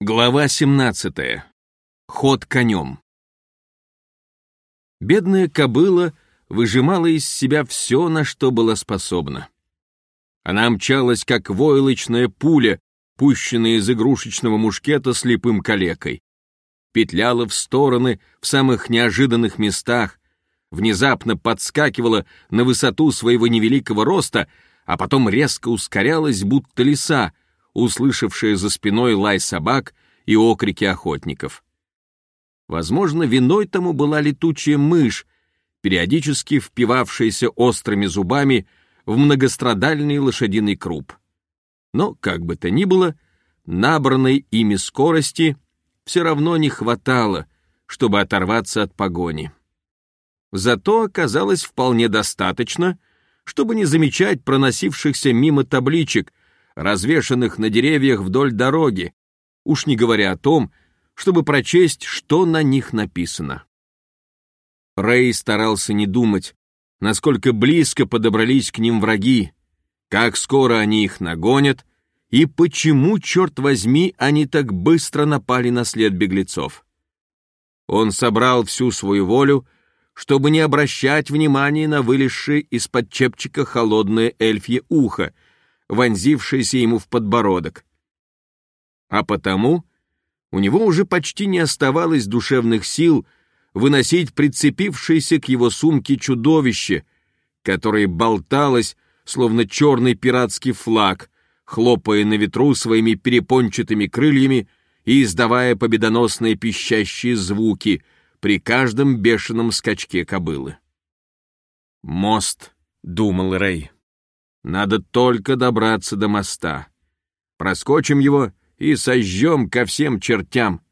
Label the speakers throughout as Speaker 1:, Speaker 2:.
Speaker 1: Глава 17. Ход конем. Бедная кобыла выжимала из себя все, на что была способна. Она мчалась, как войлочная пуля, пущенная из игрушечного мушкета слепым калекой. Петляла в стороны в самых неожиданных местах, внезапно подскакивала на высоту своего невеликого роста, а потом резко ускорялась, будто лиса — услышавшая за спиной лай собак и окрики охотников. Возможно, виной тому была летучая мышь, периодически впивавшаяся острыми зубами в многострадальный лошадиный круп. Но, как бы то ни было, набранной ими скорости все равно не хватало, чтобы оторваться от погони. Зато оказалось вполне достаточно, чтобы не замечать проносившихся мимо табличек, развешанных на деревьях вдоль дороги, уж не говоря о том, чтобы прочесть, что на них написано. Рэй старался не думать, насколько близко подобрались к ним враги, как скоро они их нагонят и почему, черт возьми, они так быстро напали на след беглецов. Он собрал всю свою волю, чтобы не обращать внимания на вылезшее из-под чепчика холодное эльфье ухо — вонзившееся ему в подбородок. А потому у него уже почти не оставалось душевных сил выносить прицепившееся к его сумке чудовище, которое болталось, словно черный пиратский флаг, хлопая на ветру своими перепончатыми крыльями и издавая победоносные пищащие звуки при каждом бешеном скачке кобылы. «Мост», — думал Рэй. Надо только добраться до моста. Проскочим его и сожжем ко всем чертям.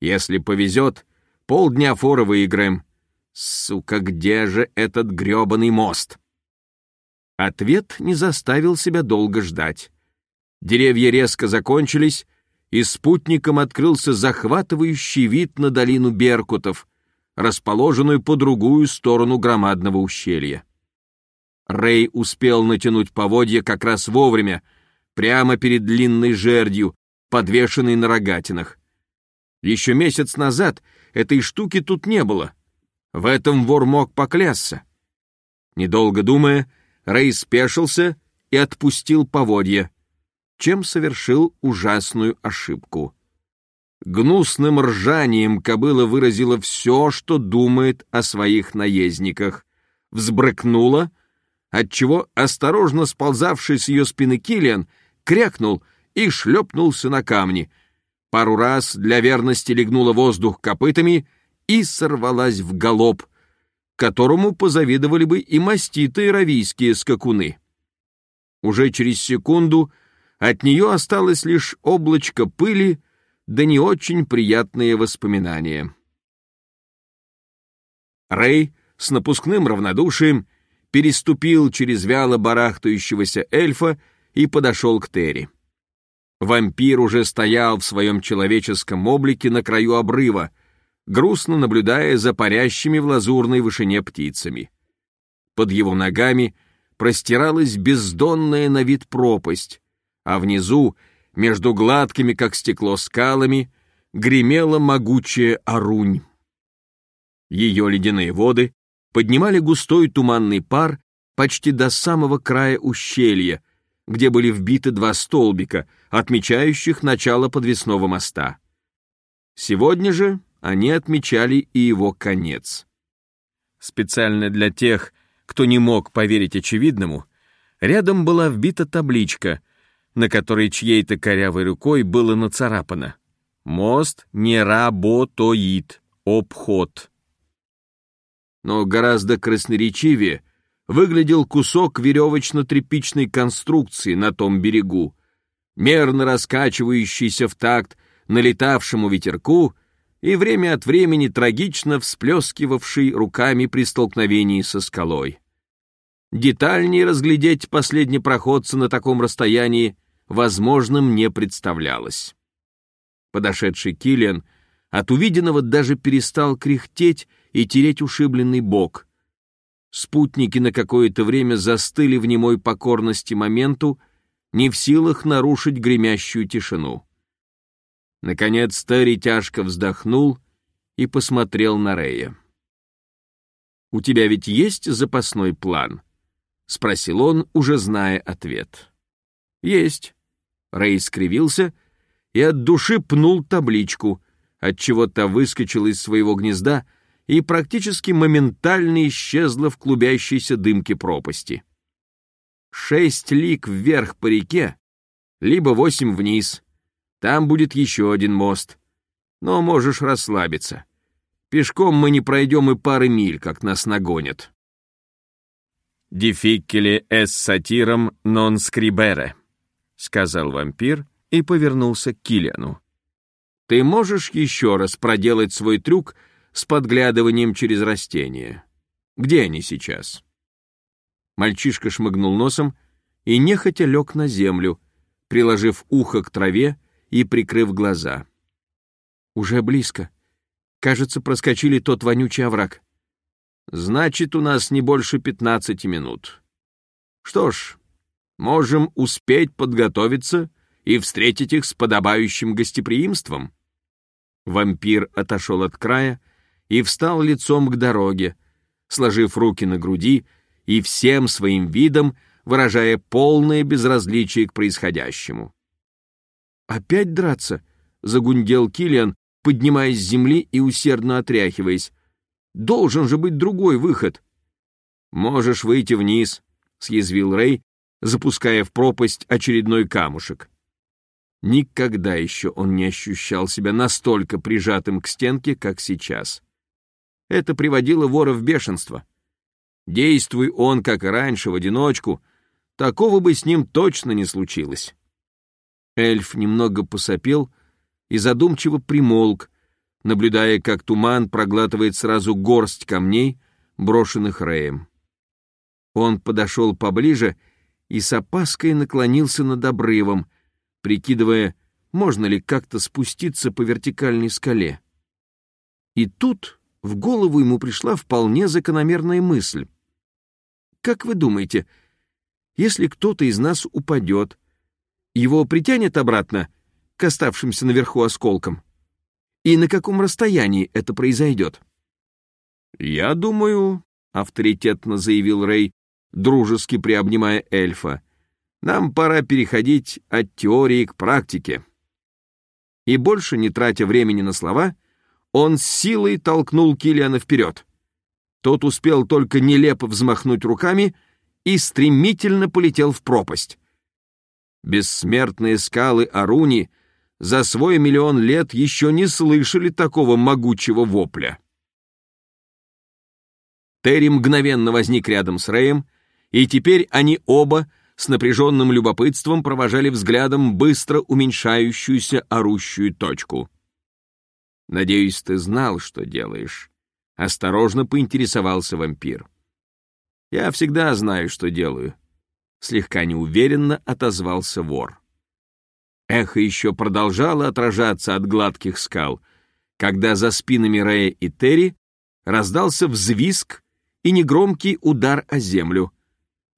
Speaker 1: Если повезет, полдня фора выиграем. Сука, где же этот грёбаный мост? Ответ не заставил себя долго ждать. Деревья резко закончились, и спутником открылся захватывающий вид на долину Беркутов, расположенную по другую сторону громадного ущелья. Рэй успел натянуть поводья как раз вовремя, прямо перед длинной жердью, подвешенной на рогатинах. Еще месяц назад этой штуки тут не было. В этом вор мог поклясться. Недолго думая, Рэй спешился и отпустил поводья, чем совершил ужасную ошибку. Гнусным ржанием кобыла выразила все, что думает о своих наездниках, взбрыкнула отчего осторожно сползавший с ее спины Килиан крякнул и шлепнулся на камни. Пару раз для верности легнула воздух копытами и сорвалась в галоп, которому позавидовали бы и маститые равийские скакуны. Уже через секунду от нее осталось лишь облачко пыли, да не очень приятные воспоминания. Рэй с напускным равнодушием переступил через вяло барахтающегося эльфа и подошел к Терри. Вампир уже стоял в своем человеческом облике на краю обрыва, грустно наблюдая за парящими в лазурной вышине птицами. Под его ногами простиралась бездонная на вид пропасть, а внизу, между гладкими, как стекло, скалами, гремела могучая орунь. Ее ледяные воды поднимали густой туманный пар почти до самого края ущелья, где были вбиты два столбика, отмечающих начало подвесного моста. Сегодня же они отмечали и его конец. Специально для тех, кто не мог поверить очевидному, рядом была вбита табличка, на которой чьей-то корявой рукой было нацарапано «Мост не работает, обход» но гораздо красноречивее выглядел кусок веревочно-тряпичной конструкции на том берегу, мерно раскачивающийся в такт налетавшему ветерку и время от времени трагично всплескивавший руками при столкновении со скалой. Детальнее разглядеть последнепроходца на таком расстоянии возможным не представлялось. Подошедший Киллиан от увиденного даже перестал кряхтеть и тереть ушибленный бок. Спутники на какое-то время застыли в немой покорности моменту, не в силах нарушить гремящую тишину. Наконец Терри тяжко вздохнул и посмотрел на Рея. «У тебя ведь есть запасной план?» — спросил он, уже зная ответ. «Есть». Рэй скривился и от души пнул табличку, отчего та выскочила из своего гнезда и практически моментально исчезла в клубящейся дымке пропасти. Шесть лик вверх по реке, либо восемь вниз. Там будет еще один мост. Но можешь расслабиться. Пешком мы не пройдем и пары миль, как нас нагонят.
Speaker 2: «Дефиккеле эс сатиром нон скрибере», — сказал вампир и повернулся к Килиану.
Speaker 1: «Ты можешь еще раз проделать свой трюк с подглядыванием через растения? Где они сейчас?» Мальчишка шмыгнул носом и нехотя лег на землю, приложив ухо к траве и прикрыв глаза. «Уже близко», Кажется, проскочили тот вонючий овраг. Значит, у нас не больше пятнадцати минут. Что ж, можем успеть подготовиться и встретить их с подобающим гостеприимством. Вампир отошел от края и встал лицом к дороге, сложив руки на груди и всем своим видом выражая полное безразличие к происходящему. «Опять драться?» — загундел Килиан, поднимаясь с земли и усердно отряхиваясь. «Должен же быть другой выход!» «Можешь выйти вниз», — съязвил Рэй, запуская в пропасть очередной камушек. Никогда еще он не ощущал себя настолько прижатым к стенке, как сейчас. Это приводило вора в бешенство. Действуй он, как раньше, в одиночку, такого бы с ним точно не случилось. Эльф немного посопел, и задумчиво примолк, наблюдая, как туман проглатывает сразу горсть камней, брошенных Рэем. Он подошел поближе и с опаской наклонился над обрывом, прикидывая, можно ли как-то спуститься по вертикальной скале. И тут в голову ему пришла вполне закономерная мысль. Как вы думаете, если кто-то из нас упадет, его притянет обратно — к оставшимся наверху осколкам? И на каком расстоянии это произойдет? «Я думаю», — авторитетно заявил Рэй, дружески приобнимая эльфа, «нам пора переходить от теории к практике». И больше, не тратя времени на слова, он с силой толкнул Килиана вперед. Тот успел только нелепо взмахнуть руками и стремительно полетел в пропасть. Бессмертные скалы Аруни за свой миллион лет еще не слышали такого могучего вопля. Терри мгновенно возник рядом с Рэем, и теперь они оба с напряженным любопытством провожали взглядом быстро уменьшающуюся орущую точку. «Надеюсь, ты знал, что делаешь», — осторожно поинтересовался вампир. «Я всегда знаю, что делаю», — слегка неуверенно отозвался вор. Эхо еще продолжало отражаться от гладких скал, когда за спинами Рэя и Терри раздался взвизг и негромкий удар о землю,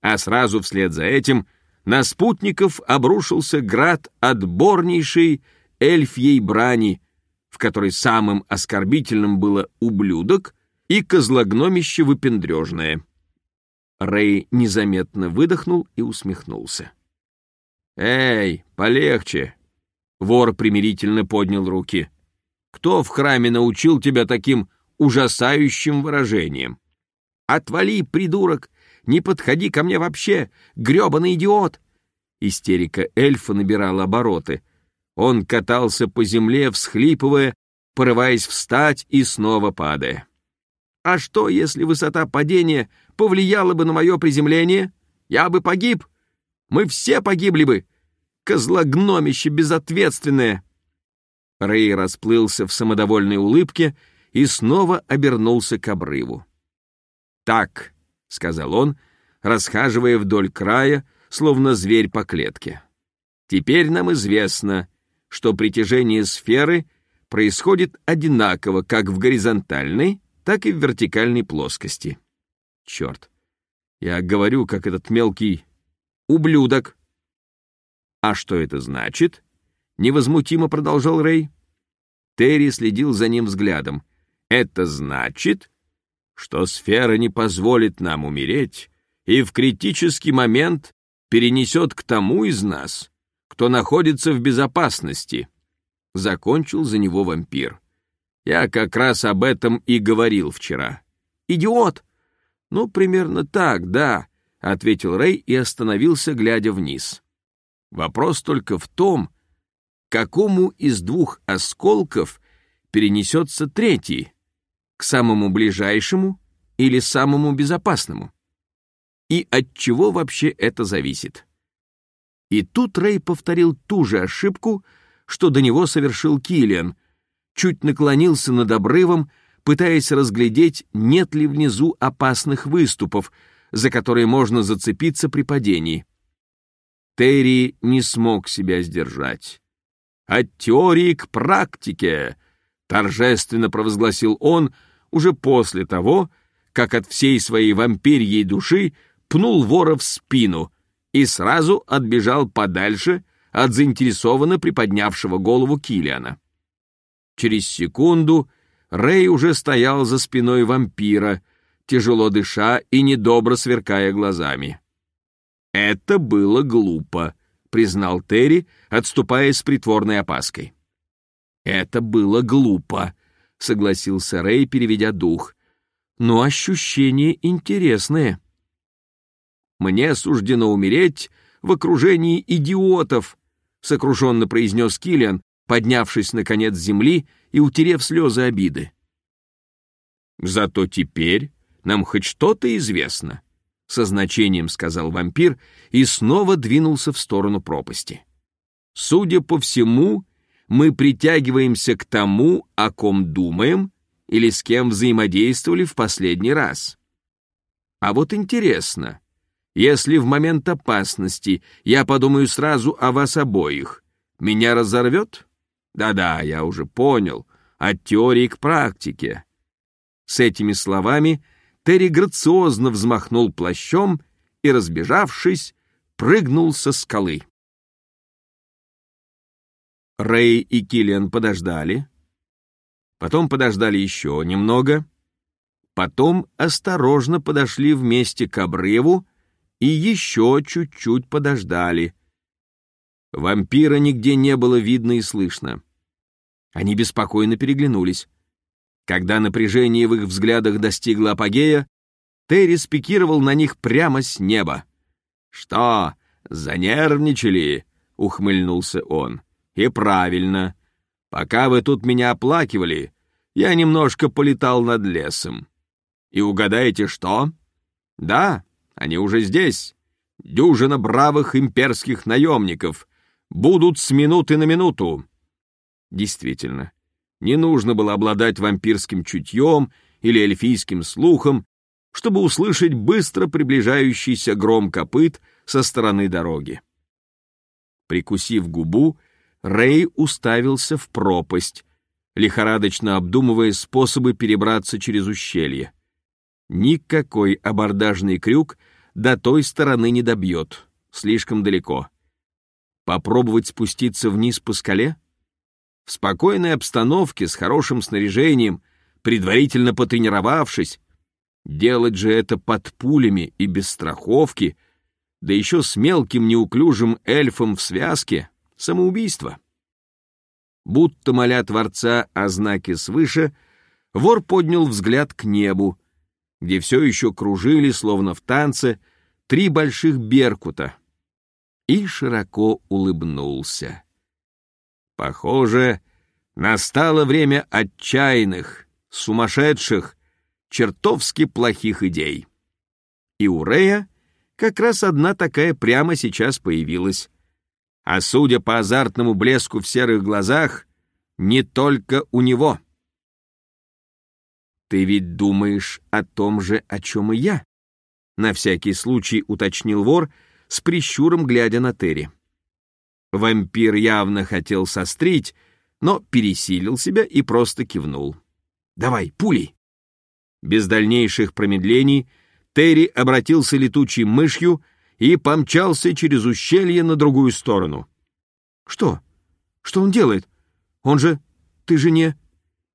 Speaker 1: а сразу вслед за этим на спутников обрушился град отборнейшей эльфьей брани, которой самым оскорбительным было ублюдок и козлогномище выпендрежное. Рэй незаметно выдохнул и усмехнулся. «Эй, полегче!» Вор примирительно поднял руки. «Кто в храме научил тебя таким ужасающим выражением?» «Отвали, придурок! Не подходи ко мне вообще, грёбаный идиот!» Истерика эльфа набирала обороты. Он катался по земле, всхлипывая, порываясь встать и снова падая. «А что, если высота падения повлияла бы на мое приземление? Я бы погиб!» Мы все погибли бы! Козлогномище безответственное!» Рэй расплылся в самодовольной улыбке и снова обернулся к обрыву. «Так», — сказал он, расхаживая вдоль края, словно зверь по клетке. «Теперь нам известно, что притяжение сферы происходит одинаково как в горизонтальной, так и в вертикальной плоскости. Черт, я говорю, как этот мелкий ублюдок. А что это значит? невозмутимо продолжал Рэй. Терри следил за ним взглядом. Это значит, что сфера не позволит нам умереть и в критический момент перенесет к тому из нас, кто находится в безопасности. Закончил за него вампир. Я как раз об этом и говорил вчера. Идиот! Ну, примерно так, да, ответил Рэй и остановился, глядя вниз. Вопрос только в том, какому из двух осколков перенесется третий, к самому ближайшему или самому безопасному? И от чего вообще это зависит? И тут Рэй повторил ту же ошибку, что до него совершил Киллиан, чуть наклонился над обрывом, пытаясь разглядеть, нет ли внизу опасных выступов, за которые можно зацепиться при падении. Терри не смог себя сдержать. «От теории к практике!» — торжественно провозгласил он уже после того, как от всей своей вампирьей души пнул вора в спину и сразу отбежал подальше от заинтересованно приподнявшего голову Килиана. Через секунду Рэй уже стоял за спиной вампира, тяжело дыша и недобро сверкая глазами. «Это было глупо», — признал Терри, отступая с притворной опаской. «Это было глупо», — согласился Рэй, переведя дух. «Но ощущения интересные». «Мне суждено умереть в окружении идиотов», — сокрушенно произнес Киллиан, поднявшись, наконец, с земли и утерев слезы обиды. «Зато теперь нам хоть что-то известно», — со значением сказал вампир и снова двинулся в сторону пропасти. «Судя по всему, мы притягиваемся к тому, о ком думаем или с кем взаимодействовали в последний раз. А вот интересно, если в момент опасности я подумаю сразу о вас обоих, меня разорвет? Да-да, я уже понял, от теории к практике. С этими словами Терри грациозно взмахнул плащом и, разбежавшись, прыгнул со скалы. Рэй и Киллиан подождали, потом подождали еще немного, потом осторожно подошли вместе к обрыву и еще чуть-чуть подождали. Вампира нигде не было видно и слышно. Они беспокойно переглянулись. Когда напряжение в их взглядах достигло апогея, Терри спикировал на них прямо с неба. «Что, занервничали?» — ухмыльнулся он. «И правильно. Пока вы тут меня оплакивали, я немножко полетал над лесом. И угадаете, что? Да, они уже здесь. Дюжина бравых имперских наемников. Будут с минуты на минуту. Действительно, не нужно было обладать вампирским чутьем или эльфийским слухом, чтобы услышать быстро приближающийся гром копыт со стороны дороги. Прикусив губу, Рэй уставился в пропасть, лихорадочно обдумывая способы перебраться через ущелье. Никакой абордажный крюк до той стороны не добьет, слишком далеко. Попробовать спуститься вниз по скале? В спокойной обстановке, с хорошим снаряжением, предварительно потренировавшись, делать же это под пулями и без страховки, да еще с мелким неуклюжим эльфом в связке — самоубийство. Будто моля Творца о знаке свыше, вор поднял взгляд к небу, где все еще кружили, словно в танце, три больших беркута, и широко улыбнулся. Похоже, настало время отчаянных, сумасшедших, чертовски плохих идей. И у Рея как раз одна такая прямо сейчас появилась. А судя по азартному блеску в серых глазах, не только у него. «Ты ведь думаешь о том же, о чем и я?» На всякий случай уточнил вор, с прищуром глядя на Терри. Вампир явно хотел сострить, но пересилил себя и просто кивнул. «Давай, пули!» Без дальнейших промедлений Терри обратился летучей мышью и помчался через ущелье на другую сторону. «Что? Что он делает? Он же... Ты же не...»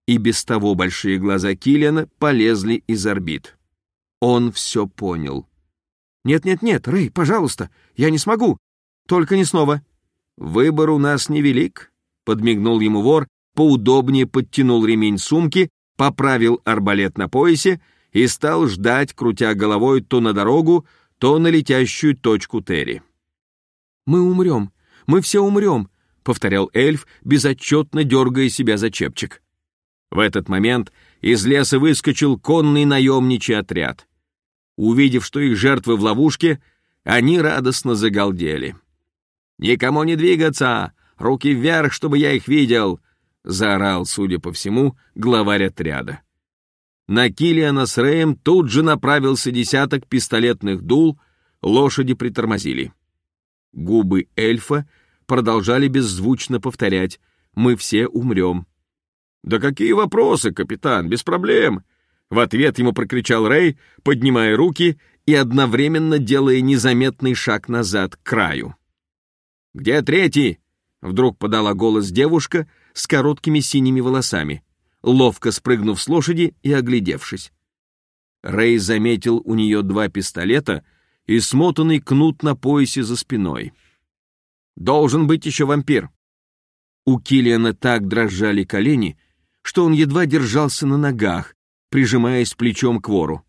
Speaker 1: И без того большие глаза Киллиана полезли из орбит. Он все понял. «Нет-нет-нет, Рэй, пожалуйста, я не смогу. Только не снова». «Выбор у нас невелик», — подмигнул ему вор, поудобнее подтянул ремень сумки, поправил арбалет на поясе и стал ждать, крутя головой то на дорогу, то на летящую точку Терри. «Мы умрем, мы все умрем», — повторял эльф, безотчетно дергая себя за чепчик. В этот момент из леса выскочил конный наемничий отряд. Увидев, что их жертвы в ловушке, они радостно загалдели. «Никому не двигаться! Руки вверх, чтобы я их видел!» — заорал, судя по всему, главарь отряда. На Килиана с Рэем тут же направился десяток пистолетных дул, лошади притормозили. Губы эльфа продолжали беззвучно повторять «Мы все умрем». «Да какие вопросы, капитан, без проблем!» В ответ ему прокричал Рэй, поднимая руки и одновременно делая незаметный шаг назад к краю. «Где третий?» — вдруг подала голос девушка с короткими синими волосами, ловко спрыгнув с лошади и оглядевшись. Рэй заметил у нее два пистолета и смотанный кнут на поясе за спиной. «Должен быть еще вампир». У Киллиана так дрожали колени, что он едва держался на ногах, прижимаясь плечом к вору.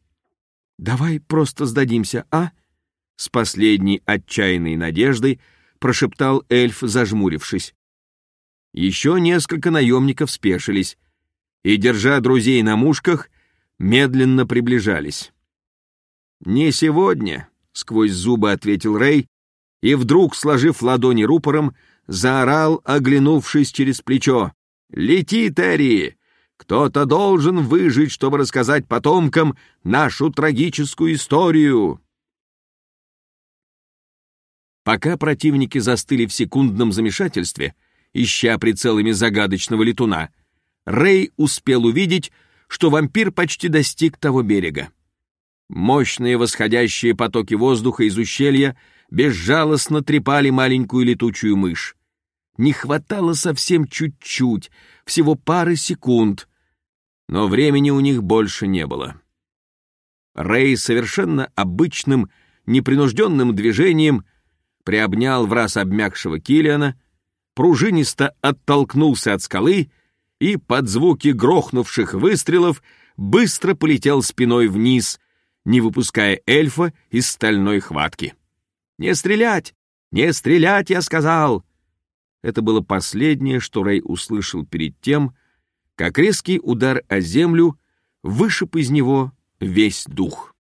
Speaker 1: «Давай просто сдадимся, а?» С последней отчаянной надеждой прошептал эльф, зажмурившись. Еще несколько наемников спешились и, держа друзей на мушках, медленно приближались. «Не сегодня», — сквозь зубы ответил Рэй, и вдруг, сложив ладони рупором, заорал, оглянувшись через плечо. «Лети, Терри! Кто-то должен выжить, чтобы рассказать потомкам нашу трагическую историю. Пока противники застыли в секундном замешательстве, ища прицелами загадочного летуна, Рэй успел увидеть, что вампир почти достиг того берега. Мощные восходящие потоки воздуха из ущелья безжалостно трепали маленькую летучую мышь. Не хватало совсем чуть-чуть, всего пары секунд, но времени у них больше не было. Рэй совершенно обычным, непринужденным движением приобнял в раз обмякшего Килиана, пружинисто оттолкнулся от скалы и под звуки грохнувших выстрелов быстро полетел спиной вниз, не выпуская эльфа из стальной хватки. «Не стрелять! Не стрелять!» — я сказал. Это было последнее, что Рэй услышал перед тем, как резкий удар о землю вышиб из него весь дух.